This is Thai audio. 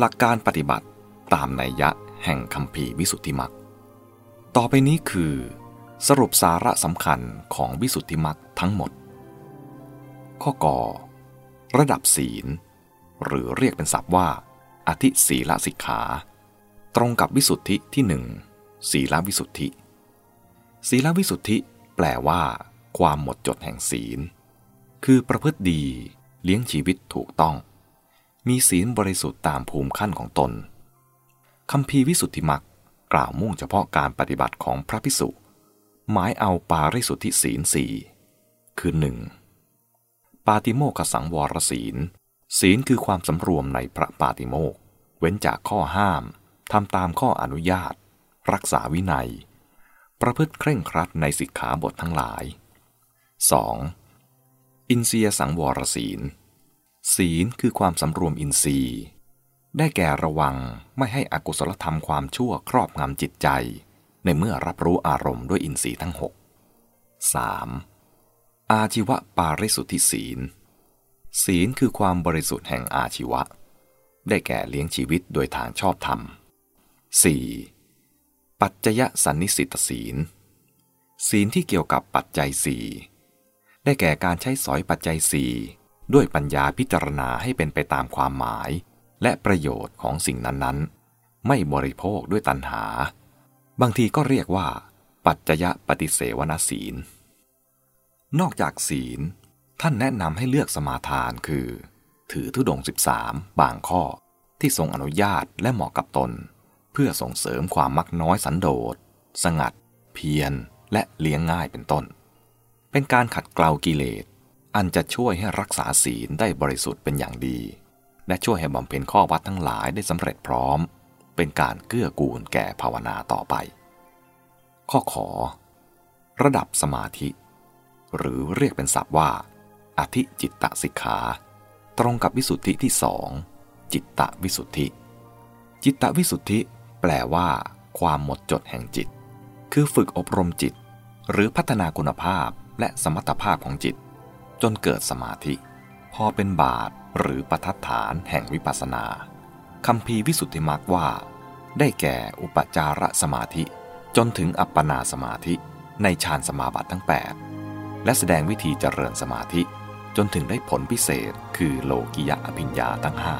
หลักการปฏิบัติตามนัยยะแห่งคำพีวิสุทธิมักต่อไปนี้คือ สรุปสาระสำคัญของวิสุทธิมักทั้งหมด ข้อกอระดับศีล หรือเรียกเป็นศัพท์ว่า อธิศีลสิกขา ตรงกับวิสุทธิที่หนึ่งศีลวิสุทธิ ศีลวิสุทธิแปลว่า ความหมดจดแห่งศีล คือประพฤติดีเลี้ยงชีวิตถูกต้อง มีศีลบริสุทธิ์ตามภูมิขั้นของตนคำพีวิสุทธิมักกล่าวมุ่งเฉพาะการปฏิบัติของพระพิสุหมายเอาปาริสุทธิศีลสี่คือหนึ่งปาติโมกสังวรศีล ศีลคือความสำรวมในพระปาติโมกเว้นจากข้อห้ามทำตามข้ออนุญาต รักษาวินัย ประพฤติเคร่งครัดในสิกขาบททั้งหลาย 2. อินเสียสังวรศีล ศีลคือความสำรวมอินทรีย์ ได้แก่ระวังไม่ให้อกุศลธรรมความชั่วครอบงำจิตใจ ในเมื่อรับรู้อารมณ์ด้วยอินทรีย์ทั้งหก 3. อาชีวะปาริสุทธิศีล ศีลคือความบริสุทธิ์แห่งอาชีวะ ได้แก่เลี้ยงชีวิตโดยทางชอบธรรม 4. ปัจจยสันนิสิตศีล ศีลที่เกี่ยวกับปัจจัยสี่ได้แก่การใช้สอยปัจจัยสี่ ด้วยปัญญาพิจารณาให้เป็นไปตามความหมาย และประโยชน์ของสิ่งนั้นๆ ไม่บริโภคด้วยตัณหา บางทีก็เรียกว่า ปัจจยปฏิเสวนศีล นอกจากศีล ท่านแนะนำให้เลือกสมาทานคือ ถือธุดง 13 บางข้อที่ทรงอนุญาตและเหมาะกับตน เพื่อส่งเสริมความมักน้อยสันโดษ สงัด เพียรและเลี้ยงง่ายเป็นต้น เป็นการขัดเกลากิเลส อันจะช่วยให้รักษาศีลได้บริสุทธิ์เป็นอย่างดี และช่วยให้บำเพ็ญข้อวัดทั้งหลายได้สำเร็จพร้อม เป็นการเกื้อกูลแก่ภาวนาต่อไป ข้อขอ ระดับสมาธิ หรือเรียกเป็นศัพท์ว่า อธิจิตตสิกขา ตรงกับวิสุทธิที่สองจิตตวิสุทธิ จิตตวิสุทธิ แปลว่า ความหมดจดแห่งจิต คือฝึกอบรมจิต หรือพัฒนาคุณภาพและสมรรถภาพของจิต จนเกิดสมาธิ พอเป็นบาทหรือประทัดฐานแห่งวิปัสสนาคำพีวิสุทธิมรรคว่า ได้แก่อุปจารสมาธิ จนถึงอัปปนาสมาธิในฌานสมาบัติทั้ง 8 และแสดงวิธีเจริญสมาธิ จนถึงได้ผลพิเศษคือโลกิยะอภิญญาทั้งห้า